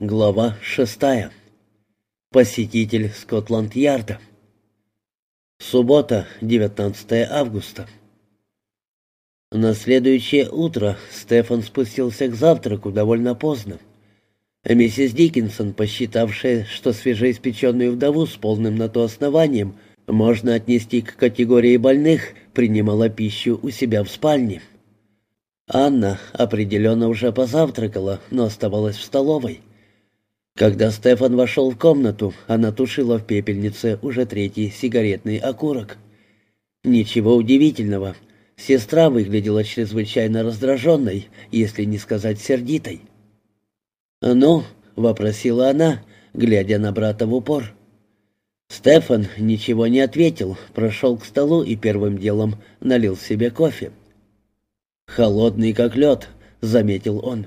Глава шестая. Посетитель Скотланд-Ярда. Суббота, 19 августа. На следующее утро Стефан спустился к завтраку довольно поздно. Миссис Диккенсон, посчитавшая, что свежеиспеченную вдову с полным на то основанием можно отнести к категории больных, принимала пищу у себя в спальне. Анна определенно уже позавтракала, но оставалась в столовой — когда Стефан вошел в комнату, она тушила в пепельнице уже третий сигаретный окурок. Ничего удивительного. Сестра выглядела чрезвычайно раздраженной, если не сказать сердитой. «Ну?» — вопросила она, глядя на брата в упор. Стефан ничего не ответил, прошел к столу и первым делом налил себе кофе. «Холодный, как лед», — заметил он.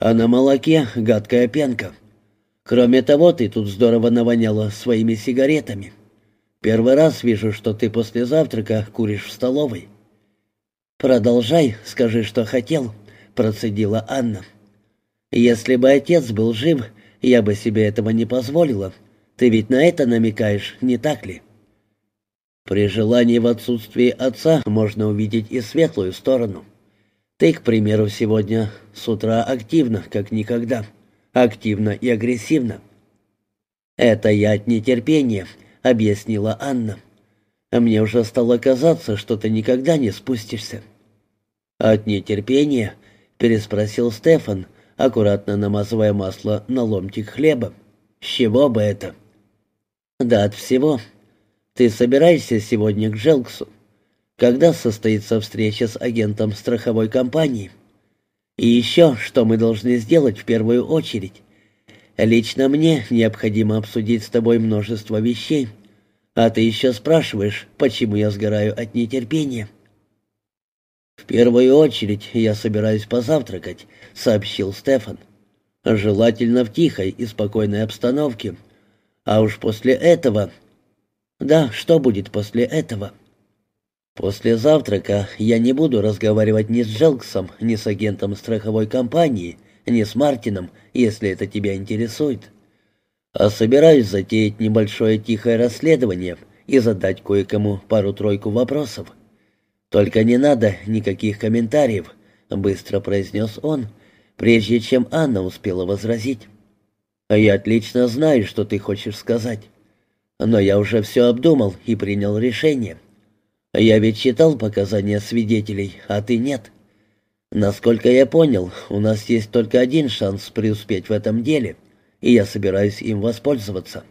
«А на молоке гадкая пенка». Кроме того, ты тут здорово навоняла своими сигаретами. Первый раз вижу, что ты после завтрака куришь в столовой». «Продолжай, скажи, что хотел», — процедила Анна. «Если бы отец был жив, я бы себе этого не позволила. Ты ведь на это намекаешь, не так ли?» «При желании в отсутствии отца можно увидеть и светлую сторону. Ты, к примеру, сегодня с утра активно, как никогда» активно и агрессивно. «Это я от нетерпения», — объяснила Анна. «Мне уже стало казаться, что ты никогда не спустишься». «От нетерпения?» — переспросил Стефан, аккуратно намазывая масло на ломтик хлеба. «С чего бы это?» «Да от всего. Ты собираешься сегодня к Желксу? Когда состоится встреча с агентом страховой компании?» И еще, что мы должны сделать в первую очередь. Лично мне необходимо обсудить с тобой множество вещей. А ты еще спрашиваешь, почему я сгораю от нетерпения. «В первую очередь я собираюсь позавтракать», — сообщил Стефан. «Желательно в тихой и спокойной обстановке. А уж после этого...» «Да, что будет после этого?» После завтрака я не буду разговаривать ни с Джелксом, ни с агентом страховой компании, ни с Мартином, если это тебя интересует. А собираюсь затеять небольшое тихое расследование и задать кое-кому пару-тройку вопросов. Только не надо никаких комментариев, быстро произнес он, прежде чем Анна успела возразить. А я отлично знаю, что ты хочешь сказать. Но я уже все обдумал и принял решение. Я ведь читал показания свидетелей, а ты нет. Насколько я понял, у нас есть только один шанс преуспеть в этом деле, и я собираюсь им воспользоваться.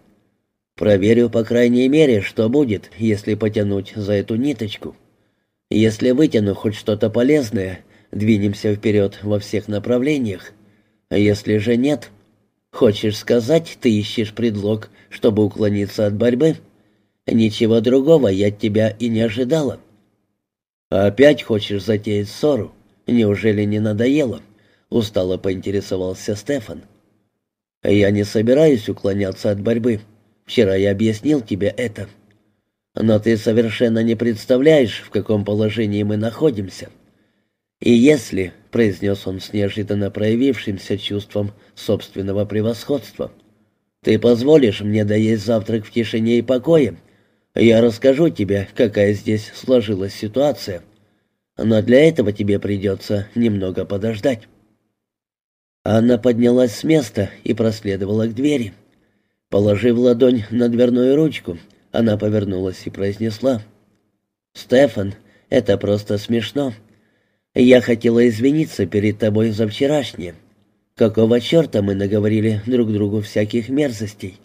Проверю, по крайней мере, что будет, если потянуть за эту ниточку. Если вытяну хоть что-то полезное, двинемся вперед во всех направлениях. Если же нет, хочешь сказать, ты ищешь предлог, чтобы уклониться от борьбы?» Ничего другого я от тебя и не ожидала. Опять хочешь затеять ссору? Неужели не надоело? Устало поинтересовался Стефан. Я не собираюсь уклоняться от борьбы. Вчера я объяснил тебе это. Но ты совершенно не представляешь, в каком положении мы находимся. И если, — произнес он с неожиданно проявившимся чувством собственного превосходства, — ты позволишь мне доесть завтрак в тишине и покое, я расскажу тебе, какая здесь сложилась ситуация. Но для этого тебе придется немного подождать». Анна поднялась с места и проследовала к двери. Положив ладонь на дверную ручку, она повернулась и произнесла. «Стефан, это просто смешно. Я хотела извиниться перед тобой за вчерашнее. Какого черта мы наговорили друг другу всяких мерзостей?»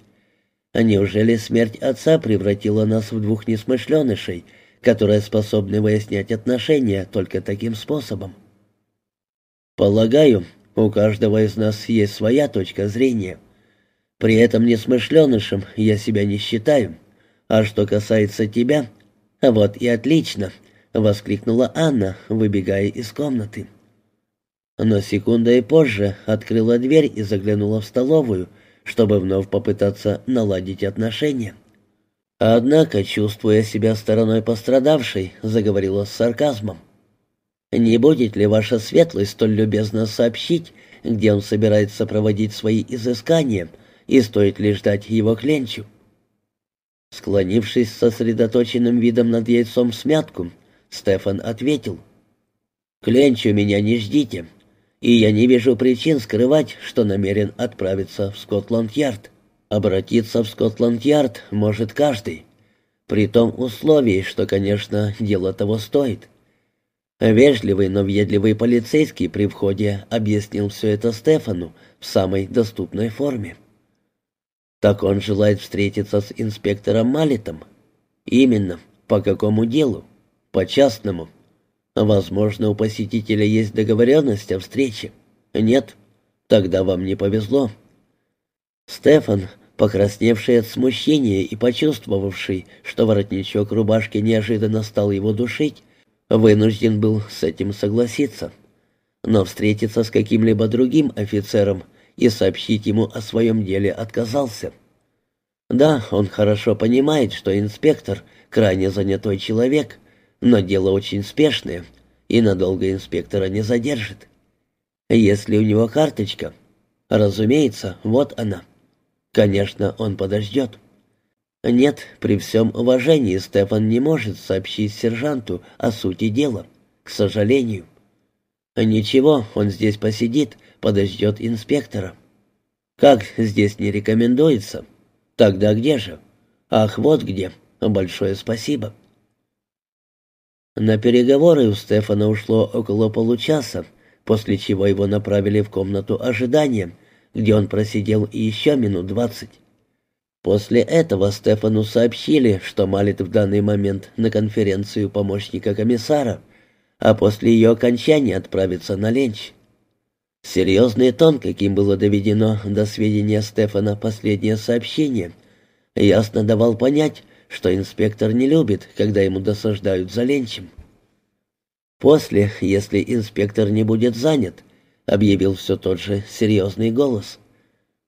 А неужели смерть отца превратила нас в двух несмышленышей, которые способны выяснять отношения только таким способом? Полагаю, у каждого из нас есть своя точка зрения. При этом несмышленышем я себя не считаю. А что касается тебя, вот и отлично, — воскликнула Анна, выбегая из комнаты. Но секундой позже открыла дверь и заглянула в столовую, чтобы вновь попытаться наладить отношения. Однако, чувствуя себя стороной пострадавшей, заговорила с сарказмом. «Не будет ли ваша светлость столь любезно сообщить, где он собирается проводить свои изыскания, и стоит ли ждать его к. Склонившись сосредоточенным видом над яйцом в смятку, Стефан ответил. «К меня не ждите, и я не вижу причин скрывать, что намерен отправиться в Скотланд-Ярд. Обратиться в Скотланд-Ярд может каждый, при том условии, что, конечно, дело того стоит». Вежливый, но въедливый полицейский при входе объяснил все это Стефану в самой доступной форме. «Так он желает встретиться с инспектором Малитом?» «Именно. По какому делу?» «По частному». «Возможно, у посетителя есть договоренность о встрече?» «Нет. Тогда вам не повезло». Стефан, покрасневший от смущения и почувствовавший, что воротничок рубашки неожиданно стал его душить, вынужден был с этим согласиться. Но встретиться с каким-либо другим офицером и сообщить ему о своем деле отказался. Да, он хорошо понимает, что инспектор — крайне занятой человек, но дело очень спешное, и надолго инспектора не задержит. Если у него карточка, разумеется, вот она. Конечно, он подождет. Нет, при всем уважении Стефан не может сообщить сержанту о сути дела. К сожалению. Ничего, он здесь посидит, подождет инспектора. Как здесь не рекомендуется? Тогда где же? Ах, вот где. Большое спасибо. На переговоры у Стефана ушло около получаса, после чего его направили в комнату ожидания, где он просидел еще минут двадцать. После этого Стефану сообщили, что Малит в данный момент на конференцию помощника комиссара, а после ее окончания отправится на ленч. Серьезный тон, каким было доведено до сведения Стефана последнее сообщение, ясно давал понять, что инспектор не любит, когда ему досаждают за ленчем. После, если инспектор не будет занят, объявил все тот же серьезный голос —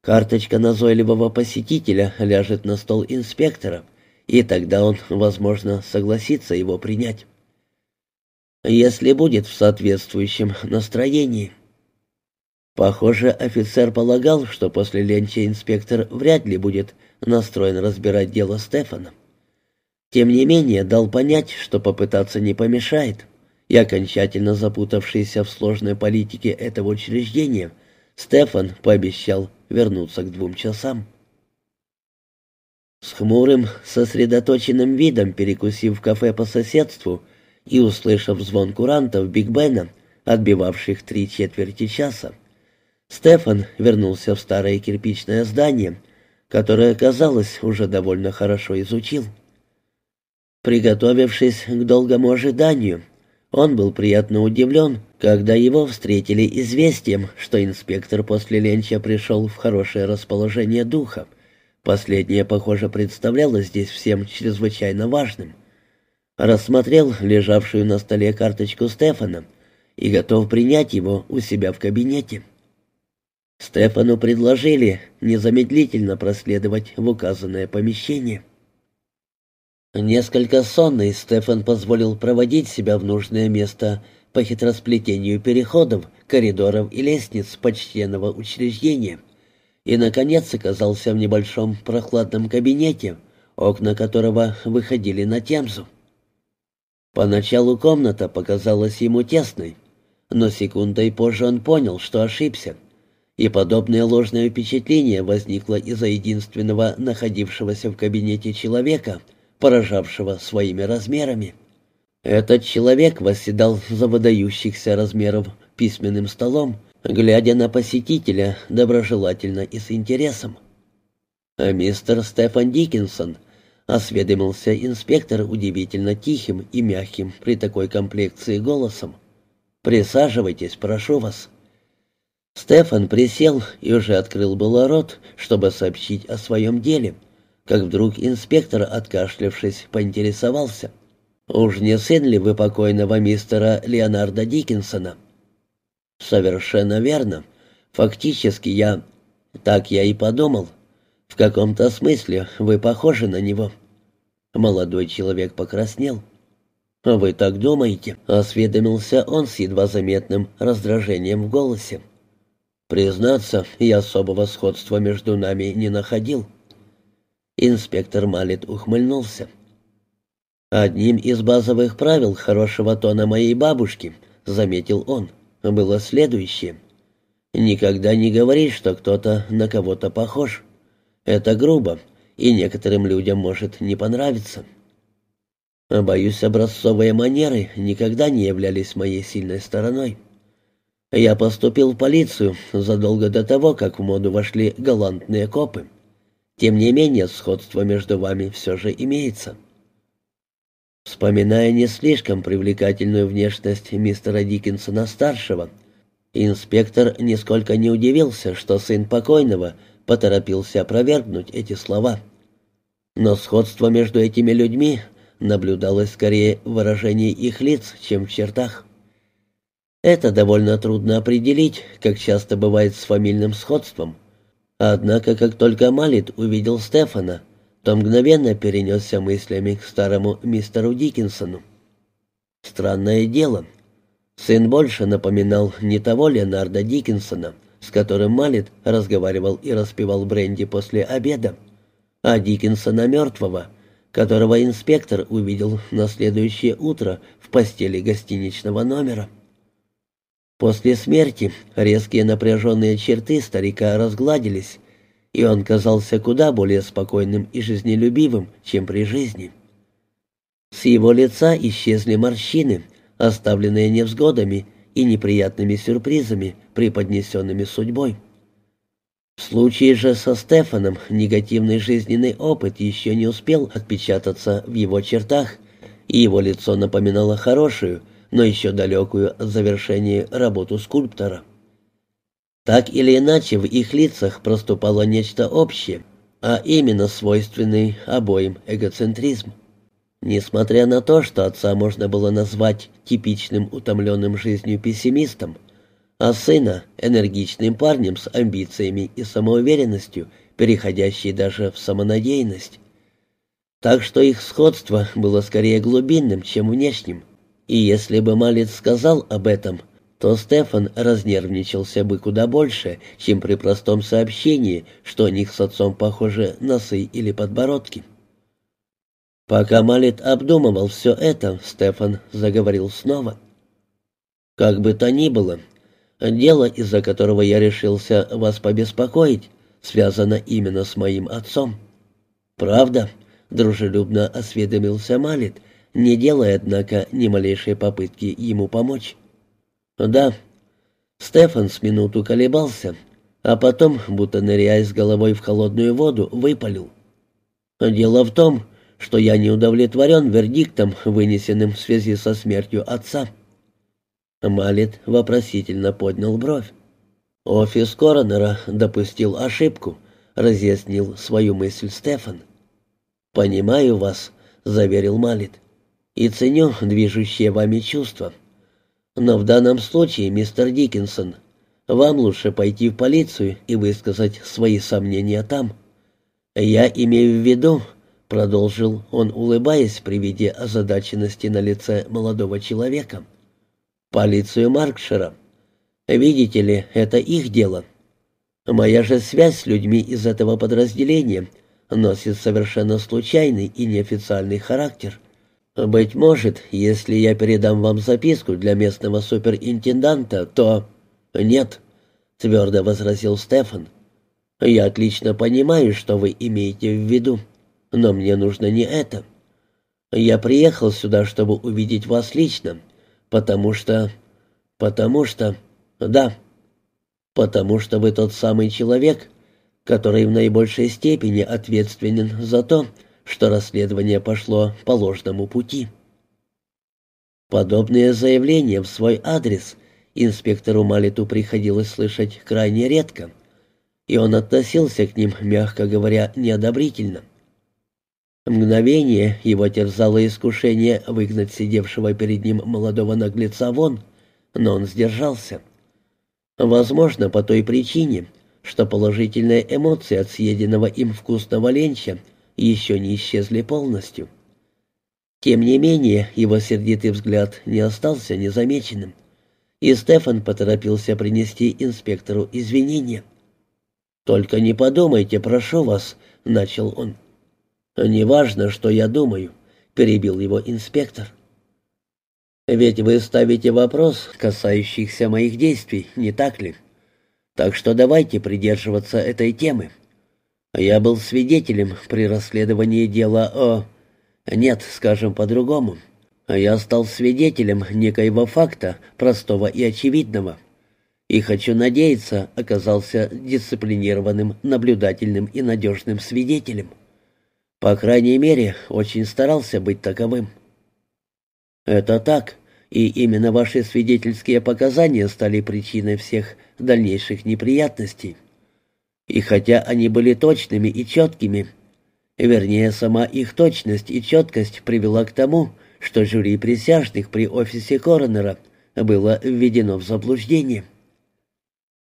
Карточка назойливого посетителя ляжет на стол инспектора, и тогда он, возможно, согласится его принять. Если будет в соответствующем настроении. Похоже, офицер полагал, что после ленча инспектор вряд ли будет настроен разбирать дело Стефана. Тем не менее, дал понять, что попытаться не помешает, и окончательно запутавшийся в сложной политике этого учреждения, Стефан пообещал вернуться к двум часам. С хмурым, сосредоточенным видом перекусив в кафе по соседству и услышав звон курантов Биг Бена, отбивавших три четверти часа, Стефан вернулся в старое кирпичное здание, которое, казалось, уже довольно хорошо изучил. Приготовившись к долгому ожиданию, он был приятно удивлен, когда его встретили известием, что инспектор после ленча пришел в хорошее расположение духа. Последнее, похоже, представлялось здесь всем чрезвычайно важным. Рассмотрел лежавшую на столе карточку Стефана и готов принять его у себя в кабинете. Стефану предложили незамедлительно проследовать в указанное помещение. Несколько сонный Стефан позволил проводить себя в нужное место по хитросплетению переходов, коридоров и лестниц почтенного учреждения и, наконец, оказался в небольшом прохладном кабинете, окна которого выходили на Темзу. Поначалу комната показалась ему тесной, но секундой позже он понял, что ошибся, и подобное ложное впечатление возникло из-за единственного находившегося в кабинете человека — поражавшего своими размерами. Этот человек восседал за выдающихся размеров письменным столом, глядя на посетителя доброжелательно и с интересом. А мистер Стефан Диккенсон осведомился инспектор удивительно тихим и мягким при такой комплекции голосом. «Присаживайтесь, прошу вас». Стефан присел и уже открыл было рот, чтобы сообщить о своем деле — как вдруг инспектор, откашлявшись, поинтересовался. «Уж не сын ли вы покойного мистера Леонарда Диккенсона?» «Совершенно верно. Фактически я...» «Так я и подумал. В каком-то смысле вы похожи на него». Молодой человек покраснел. «Вы так думаете?» — осведомился он с едва заметным раздражением в голосе. Признаться, я особого сходства между нами не находил. Инспектор Малет ухмыльнулся. «Одним из базовых правил хорошего тона моей бабушки», — заметил он, — было следующее. «Никогда не говори, что кто-то на кого-то похож. Это грубо, и некоторым людям может не понравиться». Боюсь, образцовые манеры никогда не являлись моей сильной стороной. Я поступил в полицию задолго до того, как в моду вошли галантные копы. Тем не менее, сходство между вами все же имеется. Вспоминая не слишком привлекательную внешность мистера Диккенсона-старшего, инспектор нисколько не удивился, что сын покойного поторопился опровергнуть эти слова. Но сходство между этими людьми наблюдалось скорее в выражении их лиц, чем в чертах. Это довольно трудно определить, как часто бывает с фамильным сходством. Однако, как только Малит увидел Стефана, то мгновенно перенесся мыслями к старому мистеру Диккенсону. Странное дело. Сын больше напоминал не того Леонарда Диккенсона, с которым Малит разговаривал и распевал бренди после обеда, а Диккенсона мертвого — которого инспектор увидел на следующее утро в постели гостиничного номера. После смерти резкие напряженные черты старика разгладились, и он казался куда более спокойным и жизнелюбивым, чем при жизни. С его лица исчезли морщины, оставленные невзгодами и неприятными сюрпризами, преподнесенными судьбой. В случае же со Стефаном негативный жизненный опыт еще не успел отпечататься в его чертах, и его лицо напоминало хорошую, но еще далекую от завершения работу скульптора. Так или иначе в их лицах проступало нечто общее, а именно свойственный обоим эгоцентризм. Несмотря на то, что отца можно было назвать типичным утомленным жизнью пессимистом, а сына — энергичным парнем с амбициями и самоуверенностью, переходящей даже в самонадеянность. Так что их сходство было скорее глубинным, чем внешним. И если бы Малец сказал об этом, то Стефан разнервничался бы куда больше, чем при простом сообщении, что у них с отцом похожи носы или подбородки. Пока Малет обдумывал все это, Стефан заговорил снова. «Как бы то ни было, Дело, из-за которого я решился вас побеспокоить, связано именно с моим отцом». «Правда?» — дружелюбно осведомился Малит, не делая, однако, ни малейшей попытки ему помочь. «Да». Стефан с минуту колебался, а потом, будто ныряя с головой в холодную воду, выпалил. «Дело в том, что я не удовлетворен вердиктом, вынесенным в связи со смертью отца». Малет вопросительно поднял бровь. «Офис коронера допустил ошибку», — разъяснил свою мысль Стефан. «Понимаю вас», — заверил Малет, — «и ценю движущие вами чувства. Но в данном случае, мистер Диккенсон, вам лучше пойти в полицию и высказать свои сомнения там. Я имею в виду, — продолжил он, улыбаясь при виде озадаченности на лице молодого человека, — полицию Маркшира. Видите ли, это их дело. Моя же связь с людьми из этого подразделения носит совершенно случайный и неофициальный характер. Быть может, если я передам вам записку для местного суперинтенданта, то... Нет, твердо возразил Стефан. Я отлично понимаю, что вы имеете в виду, но мне нужно не это. Я приехал сюда, чтобы увидеть вас лично, Потому что... Потому что... Да. Потому что вы тот самый человек, который в наибольшей степени ответственен за то, что расследование пошло по ложному пути. Подобные заявления в свой адрес инспектору Малиту приходилось слышать крайне редко, и он относился к ним, мягко говоря, неодобрительно. Мгновение его терзало искушение выгнать сидевшего перед ним молодого наглеца вон, но он сдержался. Возможно, по той причине, что положительные эмоции от съеденного им вкусного ленча еще не исчезли полностью. Тем не менее, его сердитый взгляд не остался незамеченным. и Стефан поторопился принести инспектору извинения. «Только не подумайте, прошу вас», — начал он. «Неважно, что я думаю», — перебил его инспектор. «Ведь вы ставите вопрос, касающийся моих действий, не так ли? Так что давайте придерживаться этой темы. Я был свидетелем при расследовании дела о... Нет, скажем по-другому. Я стал свидетелем некоего факта, простого и очевидного. И хочу надеяться, оказался дисциплинированным, наблюдательным и надежным свидетелем. По крайней мере, очень старался быть таковым. Это так, и именно ваши свидетельские показания стали причиной всех дальнейших неприятностей. И хотя они были точными и четкими, вернее, сама их точность и четкость привела к тому, что жюри присяжных при офисе коронера было введено в заблуждение.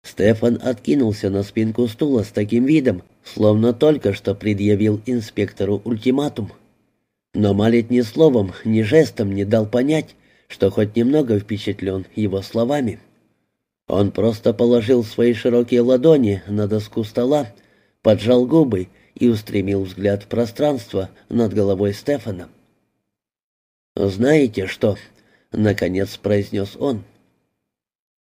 Стефан откинулся на спинку стула с таким видом, словно только что предъявил инспектору ультиматум. Но Малет ни словом, ни жестом не дал понять, что хоть немного впечатлен его словами. Он просто положил свои широкие ладони на доску стола, поджал губы и устремил взгляд в пространство над головой Стефана. «Знаете что?» — наконец произнес он.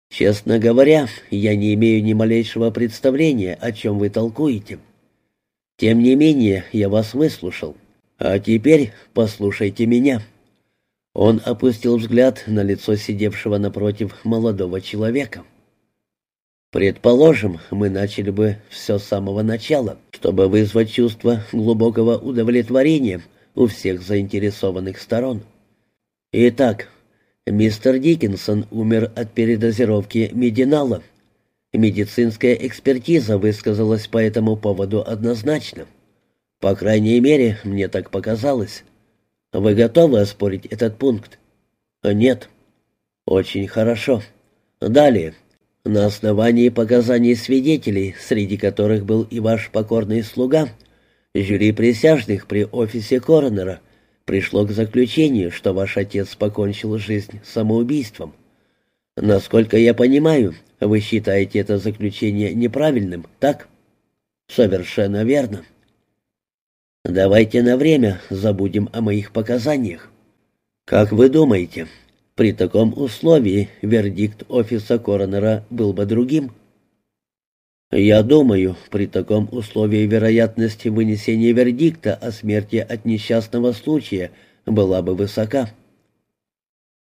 «Честно говоря, я не имею ни малейшего представления, о чем вы толкуете. Тем не менее, я вас выслушал. А теперь послушайте меня». Он опустил взгляд на лицо сидевшего напротив молодого человека. Предположим, мы начали бы все с самого начала, чтобы вызвать чувство глубокого удовлетворения у всех заинтересованных сторон. Итак, мистер Диккенсон умер от передозировки мединала. Медицинская экспертиза высказалась по этому поводу однозначно. По крайней мере, мне так показалось. Вы готовы оспорить этот пункт? Нет. Очень хорошо. Далее. На основании показаний свидетелей, среди которых был и ваш покорный слуга, жюри присяжных при офисе коронера – пришло к заключению, что ваш отец покончил жизнь самоубийством. Насколько я понимаю, вы считаете это заключение неправильным, так? Совершенно верно. Давайте на время забудем о моих показаниях. Как вы думаете, при таком условии вердикт офиса коронера был бы другим? Я думаю, при таком условии вероятность вынесения вердикта о смерти от несчастного случая была бы высока.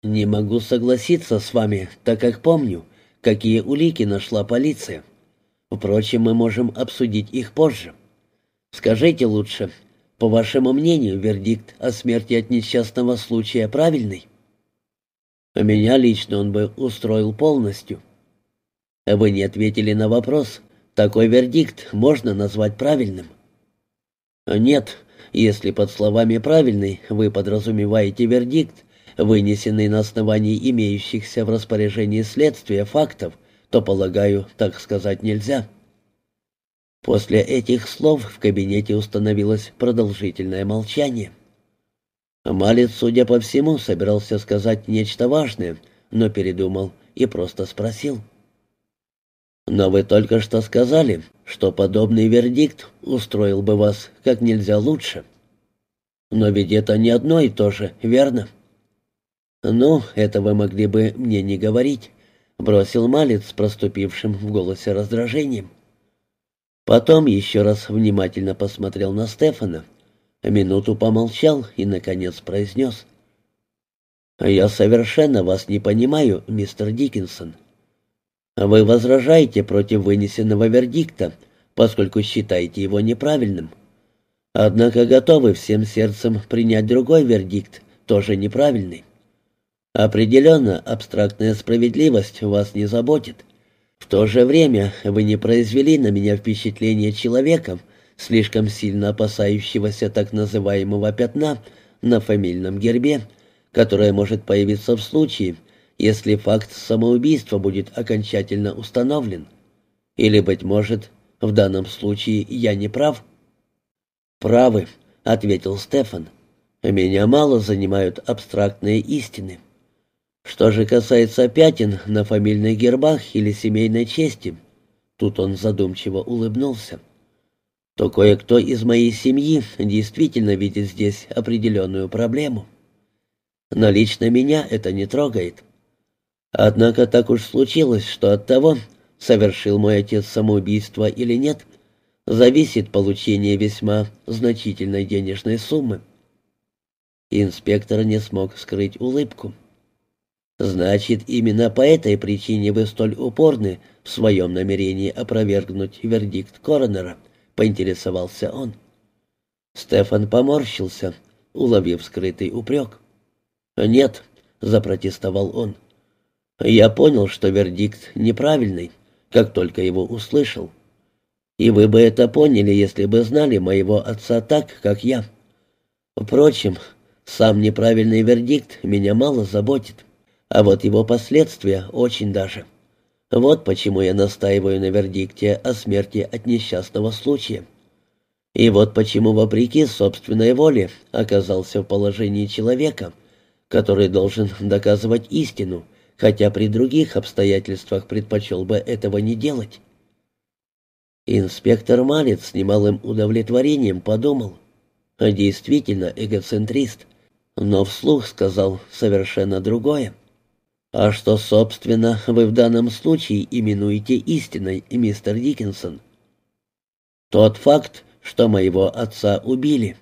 Не могу согласиться с вами, так как помню, какие улики нашла полиция. Впрочем, мы можем обсудить их позже. Скажите лучше, по вашему мнению, вердикт о смерти от несчастного случая правильный? Меня лично он бы устроил полностью. Вы не ответили на вопрос, такой вердикт можно назвать правильным? Нет, если под словами «правильный» вы подразумеваете вердикт, вынесенный на основании имеющихся в распоряжении следствия фактов, то, полагаю, так сказать нельзя. После этих слов в кабинете установилось продолжительное молчание. Малец, судя по всему, собирался сказать нечто важное, но передумал и просто спросил. Но вы только что сказали, что подобный вердикт устроил бы вас как нельзя лучше. Но ведь это не одно и то же, верно? Ну, это вы могли бы мне не говорить, бросил Малец с проступившим в голосе раздражением. Потом еще раз внимательно посмотрел на Стефана, минуту помолчал и, наконец, произнес. «Я совершенно вас не понимаю, мистер Диккенсон. Вы возражаете против вынесенного вердикта, поскольку считаете его неправильным. Однако готовы всем сердцем принять другой вердикт, тоже неправильный. Определенно, абстрактная справедливость вас не заботит. В то же время вы не произвели на меня впечатление человека, слишком сильно опасающегося так называемого пятна на фамильном гербе, которое может появиться в случае, если факт самоубийства будет окончательно установлен. Или, быть может, в данном случае я не прав? «Правы», — ответил Стефан. «Меня мало занимают абстрактные истины. Что же касается пятен на фамильных гербах или семейной чести, тут он задумчиво улыбнулся, то кое-кто из моей семьи действительно видит здесь определенную проблему. Но лично меня это не трогает. Однако так уж случилось, что от того, совершил мой отец самоубийство или нет, зависит получение весьма значительной денежной суммы. Инспектор не смог скрыть улыбку. «Значит, именно по этой причине вы столь упорны в своем намерении опровергнуть вердикт коронера», — поинтересовался он. Стефан поморщился, уловив скрытый упрек. «Нет», — запротестовал он. «Я понял, что вердикт неправильный, как только его услышал. И вы бы это поняли, если бы знали моего отца так, как я. Впрочем, сам неправильный вердикт меня мало заботит, а вот его последствия очень даже. Вот почему я настаиваю на вердикте о смерти от несчастного случая. И вот почему, вопреки собственной воле, оказался в положении человека, который должен доказывать истину, хотя при других обстоятельствах предпочел бы этого не делать. Инспектор Малец с немалым удовлетворением подумал. Действительно эгоцентрист но вслух сказал совершенно другое. «А что, собственно, вы в данном случае именуете истиной, мистер Диккенсон?» «Тот факт, что моего отца убили»,